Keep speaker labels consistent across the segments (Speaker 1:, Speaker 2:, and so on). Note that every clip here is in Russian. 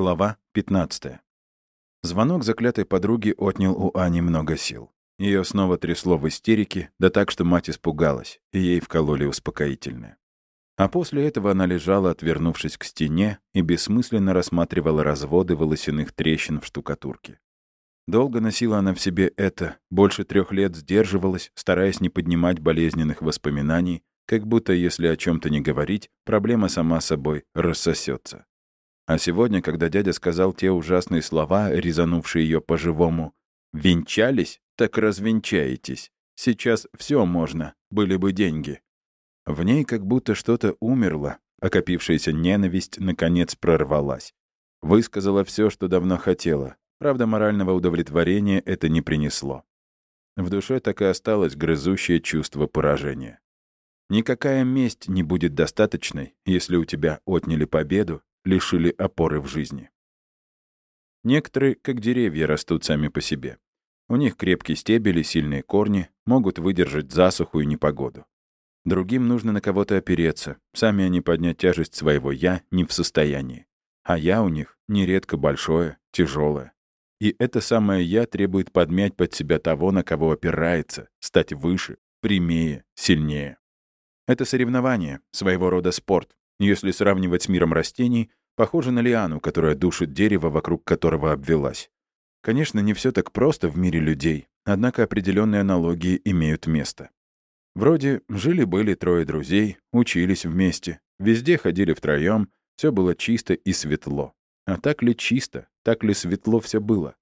Speaker 1: Глава 15. Звонок заклятой подруги отнял у Ани много сил. Ее снова трясло в истерике, да так, что мать испугалась, и ей вкололи успокоительное. А после этого она лежала, отвернувшись к стене, и бессмысленно рассматривала разводы волосяных трещин в штукатурке. Долго носила она в себе это, больше трех лет сдерживалась, стараясь не поднимать болезненных воспоминаний, как будто, если о чем то не говорить, проблема сама собой рассосется. А сегодня, когда дядя сказал те ужасные слова, резанувшие ее по-живому, «Венчались? Так развенчаетесь. Сейчас все можно, были бы деньги». В ней как будто что-то умерло, окопившаяся ненависть наконец прорвалась. Высказала все, что давно хотела. Правда, морального удовлетворения это не принесло. В душе так и осталось грызущее чувство поражения. Никакая месть не будет достаточной, если у тебя отняли победу лишили опоры в жизни. Некоторые, как деревья, растут сами по себе. У них крепкие стебели, сильные корни, могут выдержать засуху и непогоду. Другим нужно на кого-то опереться, сами они поднять тяжесть своего «я» не в состоянии. А «я» у них нередко большое, тяжелое. И это самое «я» требует подмять под себя того, на кого опирается, стать выше, прямее, сильнее. Это соревнование, своего рода спорт, если сравнивать с миром растений, похоже на лиану, которая душит дерево, вокруг которого обвелась. Конечно, не все так просто в мире людей, однако определенные аналогии имеют место. Вроде жили-были трое друзей, учились вместе, везде ходили втроем, все было чисто и светло. А так ли чисто, так ли светло все было?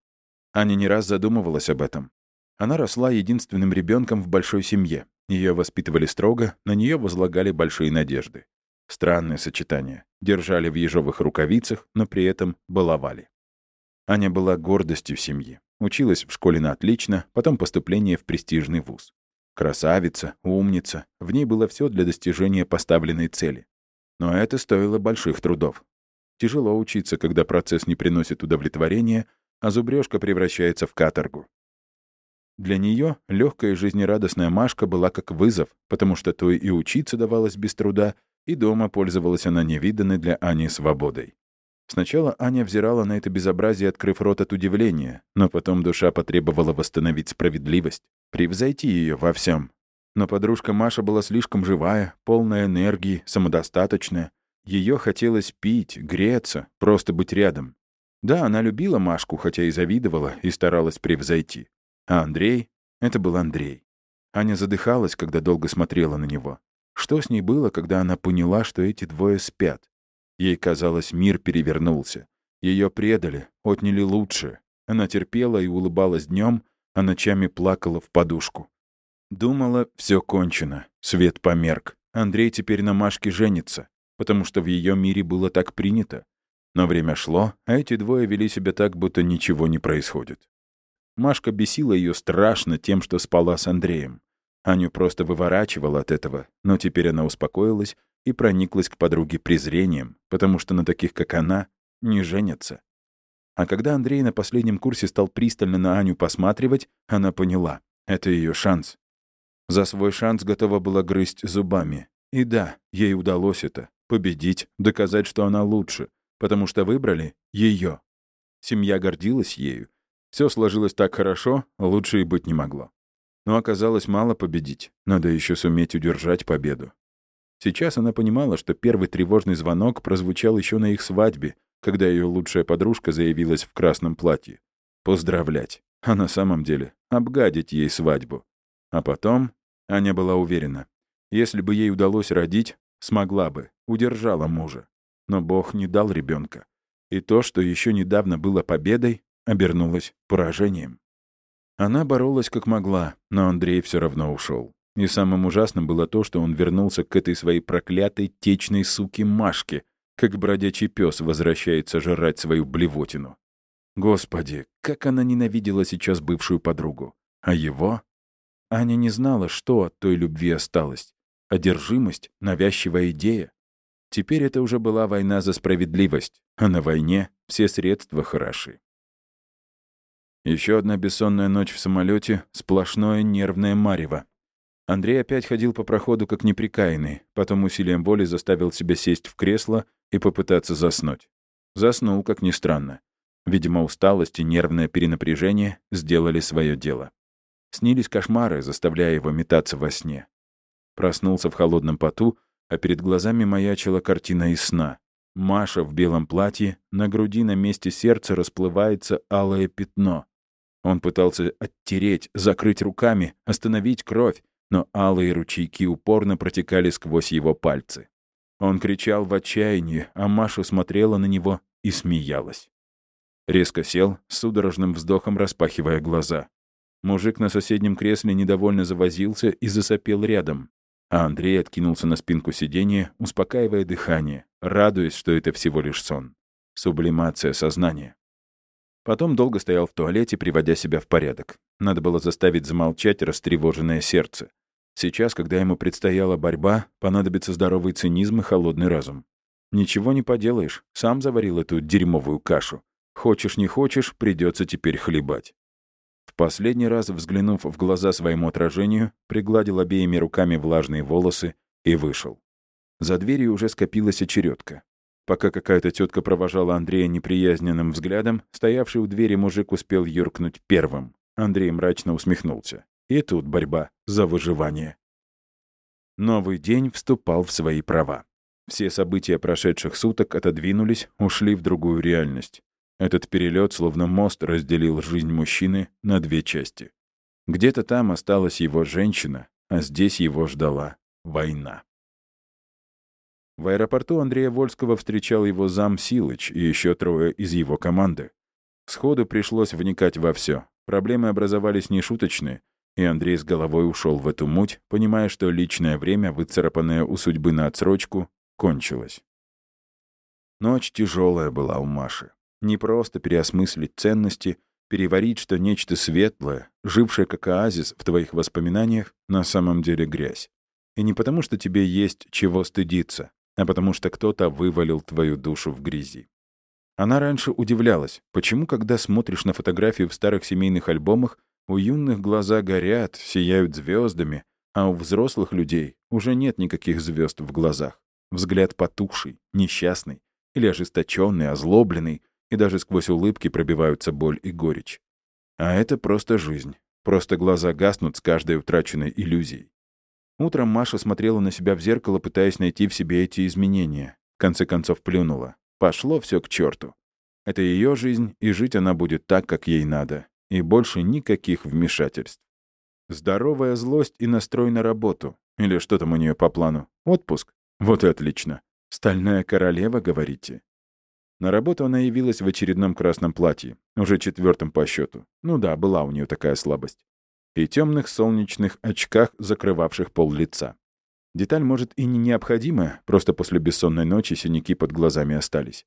Speaker 1: Аня не раз задумывалась об этом. Она росла единственным ребенком в большой семье. Ее воспитывали строго, на нее возлагали большие надежды. Странное сочетание. Держали в ежовых рукавицах, но при этом баловали. Аня была гордостью семьи. Училась в школе на отлично, потом поступление в престижный вуз. Красавица, умница. В ней было все для достижения поставленной цели. Но это стоило больших трудов. Тяжело учиться, когда процесс не приносит удовлетворения, а зубрежка превращается в каторгу. Для нее легкая и жизнерадостная Машка была как вызов, потому что то и учиться давалось без труда, и дома пользовалась она невиданной для Ани свободой. Сначала Аня взирала на это безобразие, открыв рот от удивления, но потом душа потребовала восстановить справедливость, превзойти ее во всем. Но подружка Маша была слишком живая, полная энергии, самодостаточная. Ее хотелось пить, греться, просто быть рядом. Да, она любила Машку, хотя и завидовала, и старалась превзойти. А Андрей — это был Андрей. Аня задыхалась, когда долго смотрела на него. Что с ней было, когда она поняла, что эти двое спят? Ей казалось, мир перевернулся. Ее предали, отняли лучше. Она терпела и улыбалась днем, а ночами плакала в подушку. Думала, все кончено, свет померк. Андрей теперь на Машке женится, потому что в ее мире было так принято. Но время шло, а эти двое вели себя так, будто ничего не происходит. Машка бесила ее страшно тем, что спала с Андреем. Аню просто выворачивала от этого, но теперь она успокоилась и прониклась к подруге презрением, потому что на таких, как она, не женятся. А когда Андрей на последнем курсе стал пристально на Аню посматривать, она поняла — это ее шанс. За свой шанс готова была грызть зубами. И да, ей удалось это — победить, доказать, что она лучше, потому что выбрали ее. Семья гордилась ею. Все сложилось так хорошо, лучше и быть не могло. Но оказалось мало победить. Надо еще суметь удержать победу. Сейчас она понимала, что первый тревожный звонок прозвучал еще на их свадьбе, когда ее лучшая подружка заявилась в красном платье. Поздравлять. А на самом деле обгадить ей свадьбу. А потом Аня была уверена, если бы ей удалось родить, смогла бы, удержала мужа. Но Бог не дал ребенка. И то, что еще недавно было победой, обернулось поражением. Она боролась как могла, но Андрей все равно ушел. И самым ужасным было то, что он вернулся к этой своей проклятой течной суке Машке, как бродячий пес возвращается жрать свою блевотину. Господи, как она ненавидела сейчас бывшую подругу. А его? Аня не знала, что от той любви осталось. Одержимость, навязчивая идея. Теперь это уже была война за справедливость, а на войне все средства хороши. Еще одна бессонная ночь в самолете, сплошное нервное марево. Андрей опять ходил по проходу как неприкаянный, потом усилием воли заставил себя сесть в кресло и попытаться заснуть. Заснул, как ни странно. Видимо, усталость и нервное перенапряжение сделали свое дело. Снились кошмары, заставляя его метаться во сне. Проснулся в холодном поту, а перед глазами маячила картина из сна. Маша в белом платье, на груди на месте сердца расплывается алое пятно. Он пытался оттереть, закрыть руками, остановить кровь, но алые ручейки упорно протекали сквозь его пальцы. Он кричал в отчаянии, а Маша смотрела на него и смеялась. Резко сел, судорожным вздохом распахивая глаза. Мужик на соседнем кресле недовольно завозился и засопел рядом, а Андрей откинулся на спинку сиденья, успокаивая дыхание, радуясь, что это всего лишь сон. Сублимация сознания. Потом долго стоял в туалете, приводя себя в порядок. Надо было заставить замолчать растревоженное сердце. Сейчас, когда ему предстояла борьба, понадобится здоровый цинизм и холодный разум. Ничего не поделаешь, сам заварил эту дерьмовую кашу. Хочешь не хочешь, придется теперь хлебать. В последний раз, взглянув в глаза своему отражению, пригладил обеими руками влажные волосы и вышел. За дверью уже скопилась очередка. Пока какая-то тетка провожала Андрея неприязненным взглядом, стоявший у двери мужик успел юркнуть первым. Андрей мрачно усмехнулся. И тут борьба за выживание. Новый день вступал в свои права. Все события прошедших суток отодвинулись, ушли в другую реальность. Этот перелет, словно мост, разделил жизнь мужчины на две части. Где-то там осталась его женщина, а здесь его ждала война. В аэропорту Андрея Вольского встречал его зам Силыч и еще трое из его команды. Сходу пришлось вникать во все. Проблемы образовались нешуточные, и Андрей с головой ушел в эту муть, понимая, что личное время, выцарапанное у судьбы на отсрочку, кончилось. Ночь тяжелая была у Маши. Не просто переосмыслить ценности, переварить, что нечто светлое, жившее как оазис в твоих воспоминаниях, на самом деле грязь. И не потому, что тебе есть чего стыдиться, а потому что кто-то вывалил твою душу в грязи. Она раньше удивлялась, почему, когда смотришь на фотографии в старых семейных альбомах, у юных глаза горят, сияют звездами, а у взрослых людей уже нет никаких звезд в глазах. Взгляд потухший, несчастный или ожесточенный, озлобленный, и даже сквозь улыбки пробиваются боль и горечь. А это просто жизнь. Просто глаза гаснут с каждой утраченной иллюзией. Утром Маша смотрела на себя в зеркало, пытаясь найти в себе эти изменения. В конце концов плюнула. Пошло все к черту. Это ее жизнь, и жить она будет так, как ей надо и больше никаких вмешательств. Здоровая злость и настрой на работу. Или что там у нее по плану? Отпуск? Вот и отлично. Стальная королева, говорите? На работу она явилась в очередном красном платье, уже четвертом по счету. Ну да, была у нее такая слабость. И темных солнечных очках, закрывавших пол лица. Деталь, может, и не необходимая, просто после бессонной ночи синяки под глазами остались.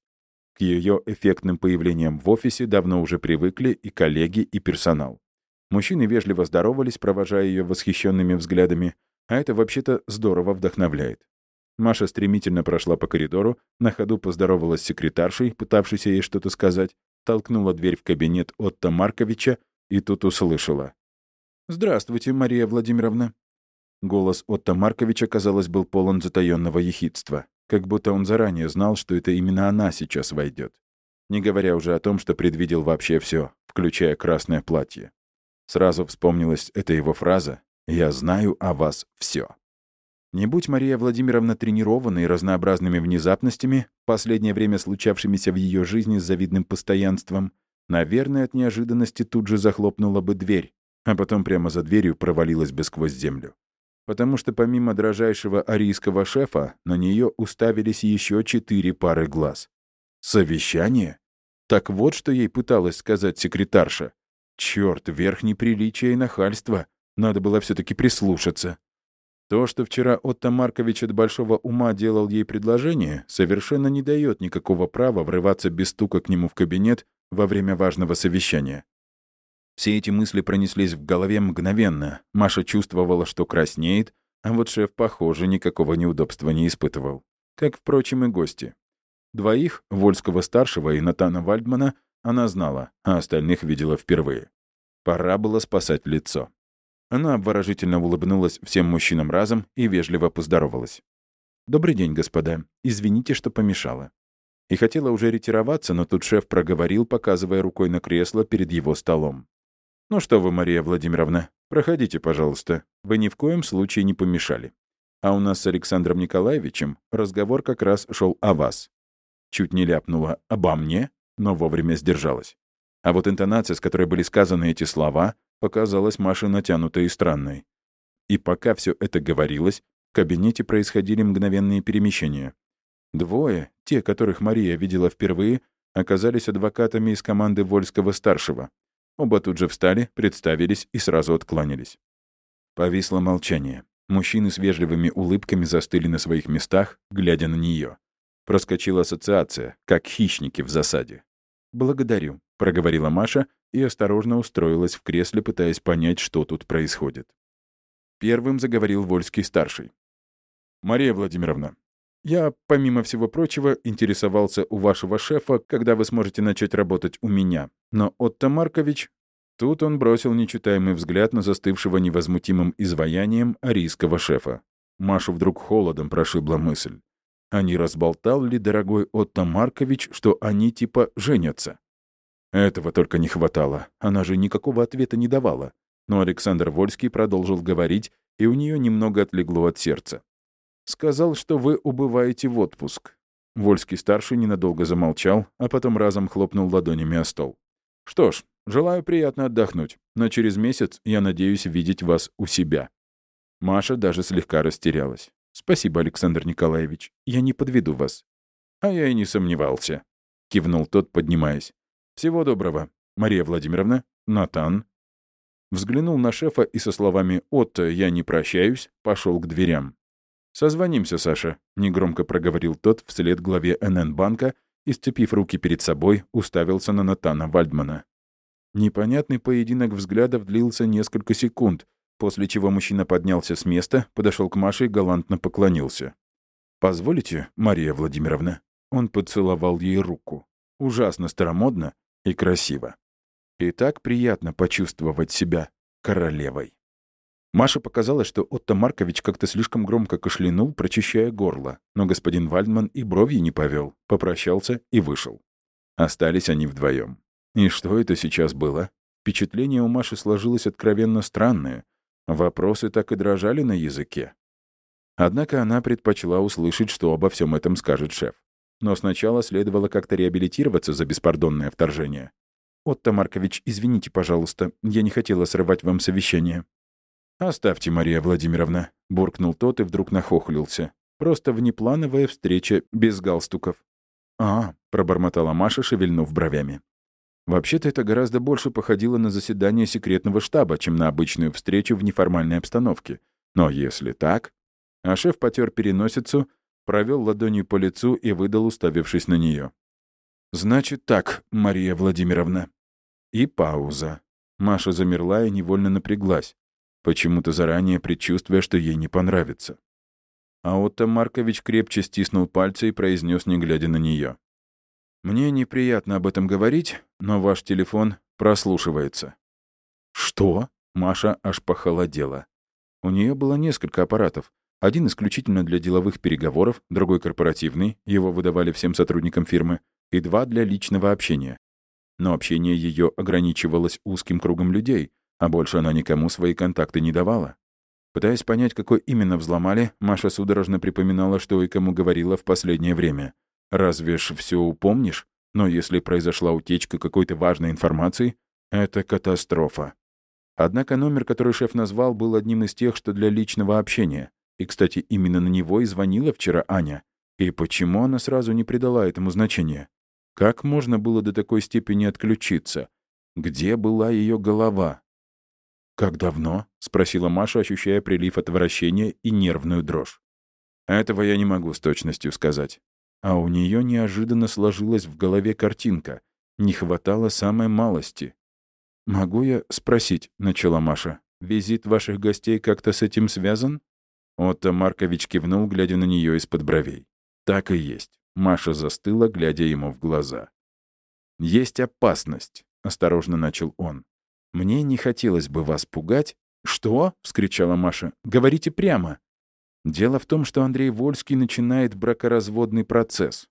Speaker 1: К ее эффектным появлениям в офисе давно уже привыкли и коллеги, и персонал. Мужчины вежливо здоровались, провожая ее восхищенными взглядами, а это вообще-то здорово вдохновляет. Маша стремительно прошла по коридору, на ходу поздоровалась с секретаршей, пытавшейся ей что-то сказать, толкнула дверь в кабинет Отто Марковича и тут услышала. «Здравствуйте, Мария Владимировна». Голос Отто Марковича, казалось, был полон затаённого ехидства как будто он заранее знал, что это именно она сейчас войдет. Не говоря уже о том, что предвидел вообще все, включая красное платье. Сразу вспомнилась эта его фраза «Я знаю о вас все. Не будь Мария Владимировна тренированной разнообразными внезапностями, последнее время случавшимися в ее жизни с завидным постоянством, наверное, от неожиданности тут же захлопнула бы дверь, а потом прямо за дверью провалилась бы сквозь землю потому что помимо дрожайшего арийского шефа на нее уставились еще четыре пары глаз. Совещание? Так вот, что ей пыталась сказать секретарша. Черт, верх неприличия и нахальства. Надо было все таки прислушаться. То, что вчера Отто Маркович от большого ума делал ей предложение, совершенно не дает никакого права врываться без стука к нему в кабинет во время важного совещания. Все эти мысли пронеслись в голове мгновенно. Маша чувствовала, что краснеет, а вот шеф, похоже, никакого неудобства не испытывал. Как, впрочем, и гости. Двоих, Вольского-старшего и Натана Вальдмана, она знала, а остальных видела впервые. Пора было спасать лицо. Она обворожительно улыбнулась всем мужчинам разом и вежливо поздоровалась. «Добрый день, господа. Извините, что помешала». И хотела уже ретироваться, но тут шеф проговорил, показывая рукой на кресло перед его столом. «Ну что вы, Мария Владимировна, проходите, пожалуйста. Вы ни в коем случае не помешали. А у нас с Александром Николаевичем разговор как раз шел о вас». Чуть не ляпнула «обо мне», но вовремя сдержалась. А вот интонация, с которой были сказаны эти слова, показалась Маше натянутой и странной. И пока все это говорилось, в кабинете происходили мгновенные перемещения. Двое, те, которых Мария видела впервые, оказались адвокатами из команды Вольского-старшего. Оба тут же встали, представились и сразу откланялись. Повисло молчание. Мужчины с вежливыми улыбками застыли на своих местах, глядя на нее. Проскочила ассоциация, как хищники в засаде. «Благодарю», — проговорила Маша и осторожно устроилась в кресле, пытаясь понять, что тут происходит. Первым заговорил Вольский-старший. «Мария Владимировна, я, помимо всего прочего, интересовался у вашего шефа, когда вы сможете начать работать у меня. Но Отто Маркович...» Тут он бросил нечитаемый взгляд на застывшего невозмутимым изваянием арийского шефа. Машу вдруг холодом прошибла мысль. А не разболтал ли дорогой Отто Маркович, что они типа женятся? Этого только не хватало. Она же никакого ответа не давала. Но Александр Вольский продолжил говорить, и у нее немного отлегло от сердца. «Сказал, что вы убываете в отпуск». Вольский-старший ненадолго замолчал, а потом разом хлопнул ладонями о стол. «Что ж, желаю приятно отдохнуть, но через месяц я надеюсь видеть вас у себя». Маша даже слегка растерялась. «Спасибо, Александр Николаевич. Я не подведу вас». «А я и не сомневался», — кивнул тот, поднимаясь. «Всего доброго, Мария Владимировна, Натан». Взглянул на шефа и со словами «Отто, я не прощаюсь», пошел к дверям. «Созвонимся, Саша», — негромко проговорил тот вслед главе НН-банка и, сцепив руки перед собой, уставился на Натана Вальдмана. Непонятный поединок взглядов длился несколько секунд, после чего мужчина поднялся с места, подошел к Маше и галантно поклонился. «Позволите, Мария Владимировна?» Он поцеловал ей руку. Ужасно старомодно и красиво. И так приятно почувствовать себя королевой. Маше показалось, что Отто Маркович как-то слишком громко кашлянул, прочищая горло, но господин Вальдман и бровью не повел, попрощался и вышел. Остались они вдвоем. И что это сейчас было? Впечатление у Маши сложилось откровенно странное, Вопросы так и дрожали на языке. Однако она предпочла услышать, что обо всем этом скажет шеф. Но сначала следовало как-то реабилитироваться за беспардонное вторжение. «Отто Маркович, извините, пожалуйста, я не хотела срывать вам совещание». «Оставьте, Мария Владимировна», — буркнул тот и вдруг нахохлился. «Просто внеплановая встреча без галстуков». «А», — пробормотала Маша, шевельнув бровями. Вообще-то это гораздо больше походило на заседание секретного штаба, чем на обычную встречу в неформальной обстановке. Но если так... А шеф потер переносицу, провел ладонью по лицу и выдал, уставившись на нее. «Значит так, Мария Владимировна». И пауза. Маша замерла и невольно напряглась, почему-то заранее предчувствуя, что ей не понравится. А Отто Маркович крепче стиснул пальцы и произнес, не глядя на нее. «Мне неприятно об этом говорить, но ваш телефон прослушивается». «Что?» — Маша аж похолодела. У нее было несколько аппаратов. Один исключительно для деловых переговоров, другой корпоративный, его выдавали всем сотрудникам фирмы, и два для личного общения. Но общение ее ограничивалось узким кругом людей, а больше она никому свои контакты не давала. Пытаясь понять, какой именно взломали, Маша судорожно припоминала, что и кому говорила в последнее время. Разве ж все упомнишь? Но если произошла утечка какой-то важной информации, это катастрофа. Однако номер, который шеф назвал, был одним из тех, что для личного общения. И, кстати, именно на него и звонила вчера Аня. И почему она сразу не придала этому значения? Как можно было до такой степени отключиться? Где была ее голова? «Как давно?» — спросила Маша, ощущая прилив отвращения и нервную дрожь. «Этого я не могу с точностью сказать. А у нее неожиданно сложилась в голове картинка. Не хватало самой малости. «Могу я спросить?» — начала Маша. «Визит ваших гостей как-то с этим связан?» Отто Маркович кивнул, глядя на нее из-под бровей. «Так и есть». Маша застыла, глядя ему в глаза. «Есть опасность», — осторожно начал он. «Мне не хотелось бы вас пугать». «Что?» — вскричала Маша. «Говорите прямо». Дело в том, что Андрей Вольский начинает бракоразводный процесс.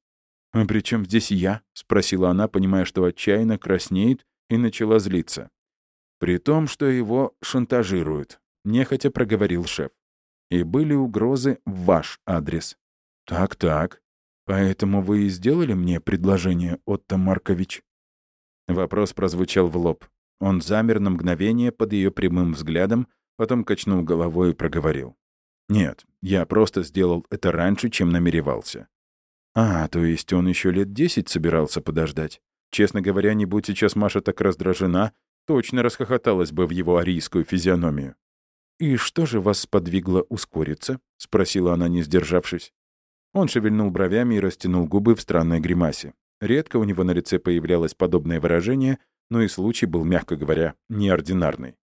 Speaker 1: «А при чем здесь я?» — спросила она, понимая, что отчаянно краснеет, и начала злиться. «При том, что его шантажируют», — нехотя проговорил шеф. «И были угрозы в ваш адрес». «Так-так. Поэтому вы и сделали мне предложение, Отто Маркович?» Вопрос прозвучал в лоб. Он замер на мгновение под ее прямым взглядом, потом качнул головой и проговорил. «Нет, я просто сделал это раньше, чем намеревался». «А, то есть он еще лет десять собирался подождать? Честно говоря, не будь сейчас Маша так раздражена, точно расхохоталась бы в его арийскую физиономию». «И что же вас сподвигло ускориться?» — спросила она, не сдержавшись. Он шевельнул бровями и растянул губы в странной гримасе. Редко у него на лице появлялось подобное выражение, но и случай был, мягко говоря, неординарный.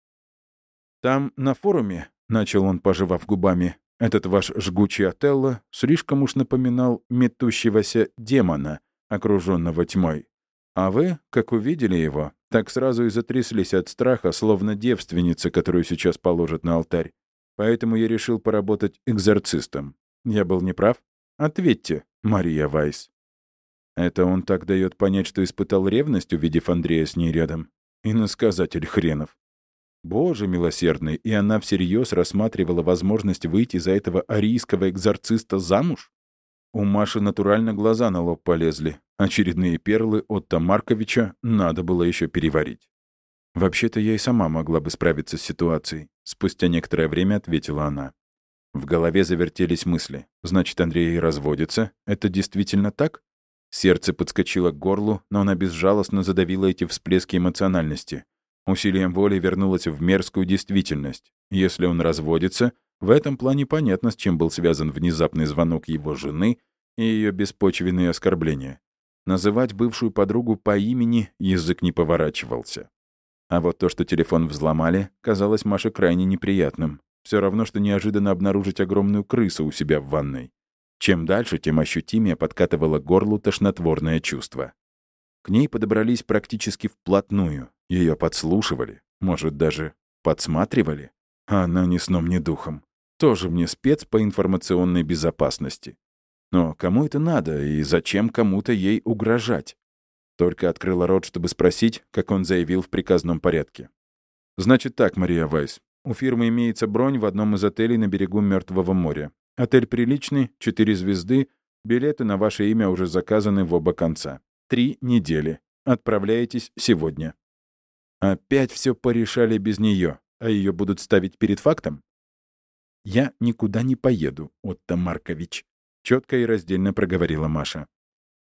Speaker 1: «Там, на форуме, — начал он, пожевав губами, — этот ваш жгучий Отелло слишком уж напоминал метущегося демона, окруженного тьмой. А вы, как увидели его, так сразу и затряслись от страха, словно девственница, которую сейчас положат на алтарь. Поэтому я решил поработать экзорцистом. Я был неправ? Ответьте, Мария Вайс. Это он так дает понять, что испытал ревность, увидев Андрея с ней рядом. И насказатель хренов. Боже милосердный, и она всерьез рассматривала возможность выйти за этого арийского экзорциста замуж? У Маши натурально глаза на лоб полезли. Очередные перлы Отто Марковича надо было еще переварить. «Вообще-то я и сама могла бы справиться с ситуацией», — спустя некоторое время ответила она. В голове завертелись мысли. «Значит, Андрей разводится? Это действительно так? Сердце подскочило к горлу, но она безжалостно задавила эти всплески эмоциональности. Усилием воли вернулась в мерзкую действительность. Если он разводится, в этом плане понятно, с чем был связан внезапный звонок его жены и ее беспочвенные оскорбления. Называть бывшую подругу по имени язык не поворачивался. А вот то, что телефон взломали, казалось Маше крайне неприятным. Все равно, что неожиданно обнаружить огромную крысу у себя в ванной. Чем дальше, тем ощутимее подкатывало горлу тошнотворное чувство. К ней подобрались практически вплотную. Ее подслушивали, может, даже подсматривали. А она ни сном, ни духом. Тоже мне спец по информационной безопасности. Но кому это надо и зачем кому-то ей угрожать? Только открыла рот, чтобы спросить, как он заявил в приказном порядке. «Значит так, Мария Вайс. У фирмы имеется бронь в одном из отелей на берегу Мертвого моря. Отель приличный, четыре звезды, билеты на ваше имя уже заказаны в оба конца. Три недели. Отправляетесь сегодня. Опять все порешали без нее, а ее будут ставить перед фактом? «Я никуда не поеду, Отто Маркович», — четко и раздельно проговорила Маша.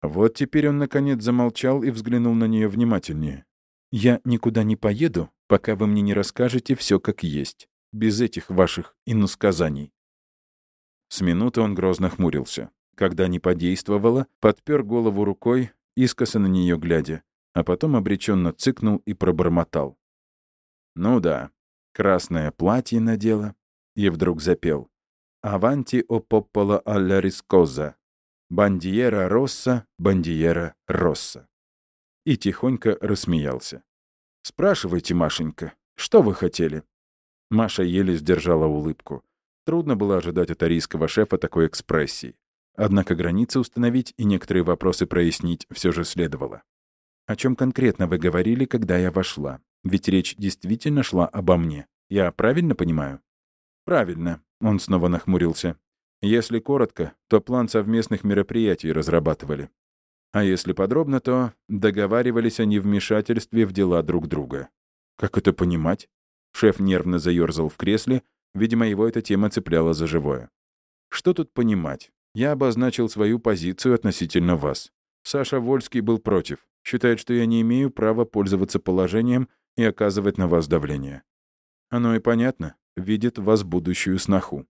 Speaker 1: Вот теперь он, наконец, замолчал и взглянул на нее внимательнее. «Я никуда не поеду, пока вы мне не расскажете все как есть, без этих ваших иносказаний. С минуты он грозно хмурился. Когда не подействовало, подпер голову рукой, искоса на нее глядя, а потом обреченно цыкнул и пробормотал. «Ну да, красное платье надела». И вдруг запел. «Аванти о поппола алля рискоза. Бандиера росса, бандиера росса». И тихонько рассмеялся. «Спрашивайте, Машенька, что вы хотели?» Маша еле сдержала улыбку. Трудно было ожидать от арийского шефа такой экспрессии. Однако границы установить и некоторые вопросы прояснить все же следовало. О чем конкретно вы говорили, когда я вошла? Ведь речь действительно шла обо мне. Я правильно понимаю? Правильно. Он снова нахмурился. Если коротко, то план совместных мероприятий разрабатывали. А если подробно, то договаривались о невмешательстве в дела друг друга. Как это понимать? Шеф нервно заерзал в кресле, Видимо, его эта тема цепляла за живое. Что тут понимать? Я обозначил свою позицию относительно вас. Саша Вольский был против. Считает, что я не имею права пользоваться положением и оказывать на вас давление. Оно и понятно. Видит вас будущую сноху.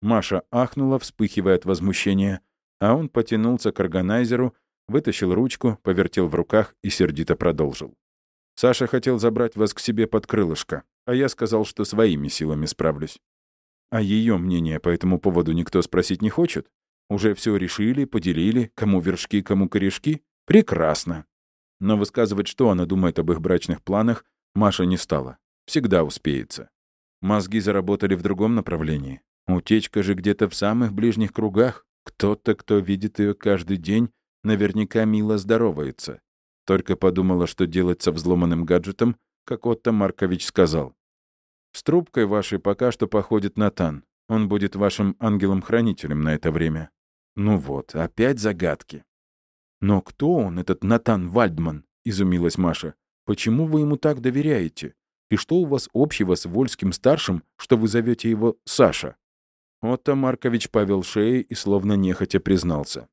Speaker 1: Маша ахнула, вспыхивая от возмущения, а он потянулся к органайзеру, вытащил ручку, повертел в руках и сердито продолжил. «Саша хотел забрать вас к себе под крылышко а я сказал, что своими силами справлюсь. А ее мнение по этому поводу никто спросить не хочет? Уже все решили, поделили, кому вершки, кому корешки? Прекрасно. Но высказывать, что она думает об их брачных планах, Маша не стала. Всегда успеется. Мозги заработали в другом направлении. Утечка же где-то в самых ближних кругах. Кто-то, кто видит ее каждый день, Наверняка мило здоровается. Только подумала, что делать со взломанным гаджетом, как Отто Маркович сказал. «С трубкой вашей пока что походит Натан. Он будет вашим ангелом-хранителем на это время». Ну вот, опять загадки. «Но кто он, этот Натан Вальдман?» — изумилась Маша. «Почему вы ему так доверяете? И что у вас общего с Вольским-старшим, что вы зовете его Саша?» Отто Маркович повел шеей и словно нехотя признался.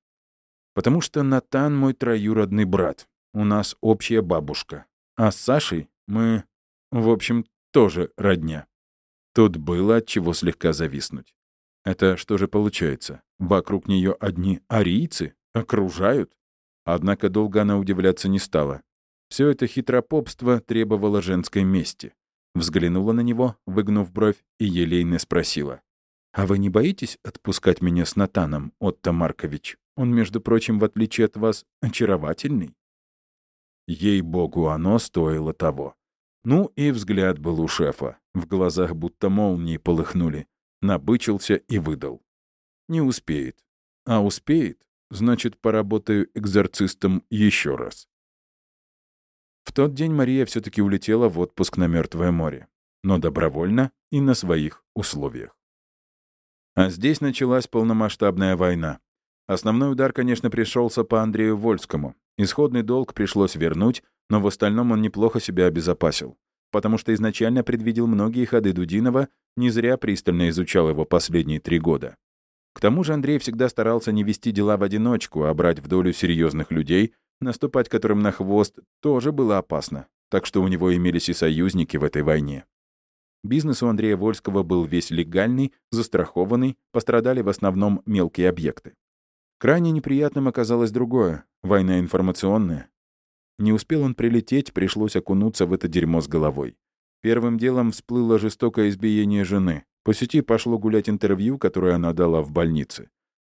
Speaker 1: «Потому что Натан мой троюродный брат. У нас общая бабушка. А с Сашей мы, в общем, тоже родня». Тут было от чего слегка зависнуть. Это что же получается? Вокруг нее одни арийцы? Окружают? Однако долго она удивляться не стала. Все это хитропопство требовало женской мести. Взглянула на него, выгнув бровь, и елейно спросила. «А вы не боитесь отпускать меня с Натаном, Отто Маркович? Он, между прочим, в отличие от вас, очаровательный». Ей-богу, оно стоило того. Ну и взгляд был у шефа. В глазах будто молнии полыхнули. Набычился и выдал. Не успеет. А успеет, значит, поработаю экзорцистом еще раз. В тот день Мария все таки улетела в отпуск на Мертвое море. Но добровольно и на своих условиях. А здесь началась полномасштабная война. Основной удар, конечно, пришелся по Андрею Вольскому. Исходный долг пришлось вернуть, но в остальном он неплохо себя обезопасил. Потому что изначально предвидел многие ходы Дудинова, не зря пристально изучал его последние три года. К тому же Андрей всегда старался не вести дела в одиночку, а брать в долю серьезных людей, наступать которым на хвост тоже было опасно, так что у него имелись и союзники в этой войне. Бизнес у Андрея Вольского был весь легальный, застрахованный, пострадали в основном мелкие объекты. Крайне неприятным оказалось другое — война информационная. Не успел он прилететь, пришлось окунуться в это дерьмо с головой. Первым делом всплыло жестокое избиение жены. По сети пошло гулять интервью, которое она дала в больнице.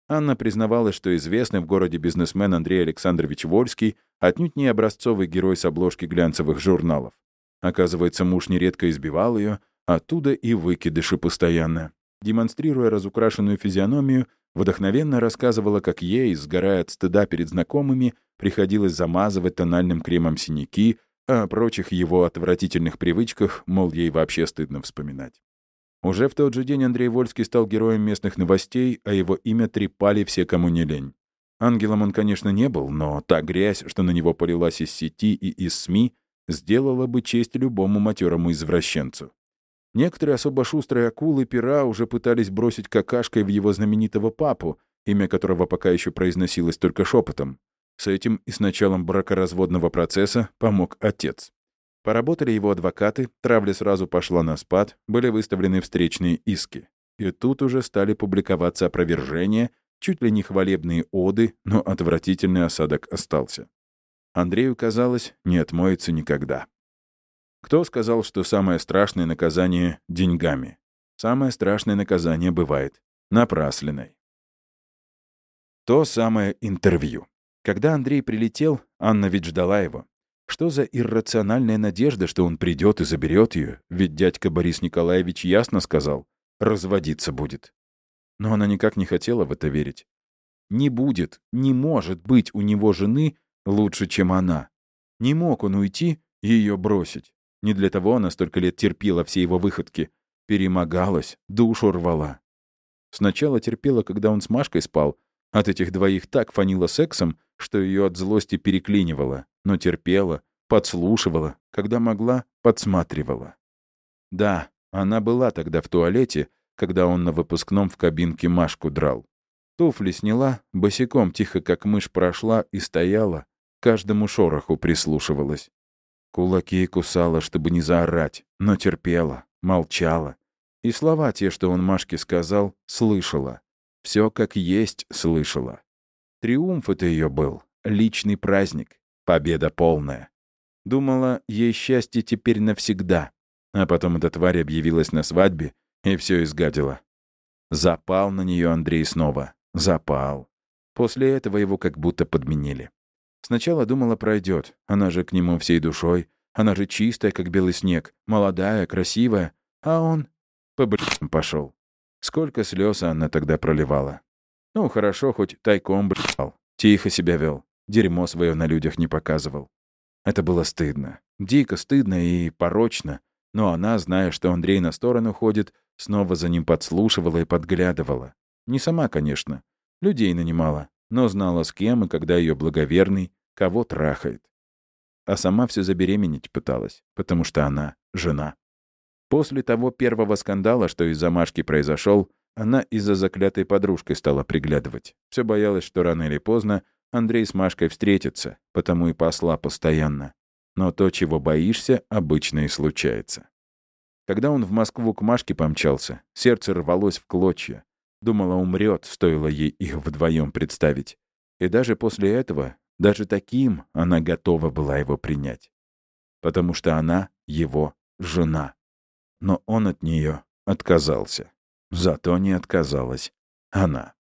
Speaker 1: Анна признавалась, что известный в городе бизнесмен Андрей Александрович Вольский отнюдь не образцовый герой с обложки глянцевых журналов. Оказывается, муж нередко избивал ее, оттуда и выкидыши постоянно. Демонстрируя разукрашенную физиономию, Вдохновенно рассказывала, как ей, сгорая от стыда перед знакомыми, приходилось замазывать тональным кремом синяки, а о прочих его отвратительных привычках, мол, ей вообще стыдно вспоминать. Уже в тот же день Андрей Вольский стал героем местных новостей, а его имя трепали все, кому не лень. Ангелом он, конечно, не был, но та грязь, что на него полилась из сети и из СМИ, сделала бы честь любому матерому извращенцу. Некоторые особо шустрые акулы пера уже пытались бросить какашкой в его знаменитого папу, имя которого пока еще произносилось только шепотом. С этим и с началом бракоразводного процесса помог отец. Поработали его адвокаты, травля сразу пошла на спад, были выставлены встречные иски. И тут уже стали публиковаться опровержения, чуть ли не хвалебные оды, но отвратительный осадок остался. Андрею казалось, не отмоется никогда. Кто сказал, что самое страшное наказание — деньгами? Самое страшное наказание бывает напрасленной. То самое интервью. Когда Андрей прилетел, Анна ведь ждала его. Что за иррациональная надежда, что он придет и заберет ее? Ведь дядька Борис Николаевич ясно сказал, разводиться будет. Но она никак не хотела в это верить. Не будет, не может быть у него жены лучше, чем она. Не мог он уйти ее бросить. Не для того она столько лет терпела все его выходки. Перемогалась, душу рвала. Сначала терпела, когда он с Машкой спал. От этих двоих так фанило сексом, что ее от злости переклинивало. Но терпела, подслушивала, когда могла, подсматривала. Да, она была тогда в туалете, когда он на выпускном в кабинке Машку драл. Туфли сняла, босиком тихо как мышь прошла и стояла, каждому шороху прислушивалась. Кулаки кусала, чтобы не заорать, но терпела, молчала. И слова те, что он Машке сказал, слышала. Все как есть слышала. Триумф это ее был, личный праздник, победа полная. Думала, ей счастье теперь навсегда. А потом эта тварь объявилась на свадьбе и все изгадила. Запал на нее Андрей снова. Запал. После этого его как будто подменили. Сначала думала, пройдет. Она же к нему всей душой. Она же чистая, как белый снег. Молодая, красивая. А он по брям пошел. Сколько слез она тогда проливала. Ну, хорошо, хоть тайком брал. Тихо себя вел, дерьмо свое на людях не показывал. Это было стыдно. Дико стыдно и порочно. Но она, зная, что Андрей на сторону ходит, снова за ним подслушивала и подглядывала. Не сама, конечно. Людей нанимала, но знала с кем и когда ее благоверный, кого трахает. А сама все забеременеть пыталась, потому что она — жена. После того первого скандала, что из-за Машки произошел, она из-за заклятой подружкой стала приглядывать. Все боялась, что рано или поздно Андрей с Машкой встретятся, потому и посла постоянно. Но то, чего боишься, обычно и случается. Когда он в Москву к Машке помчался, сердце рвалось в клочья. Думала, умрет, стоило ей их вдвоем представить. И даже после этого, даже таким, она готова была его принять. Потому что она его жена. Но он от нее отказался. Зато не отказалась она.